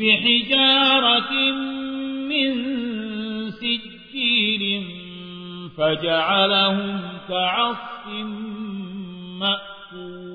بحجارة من سجيل فجعلهم كعص مأكول.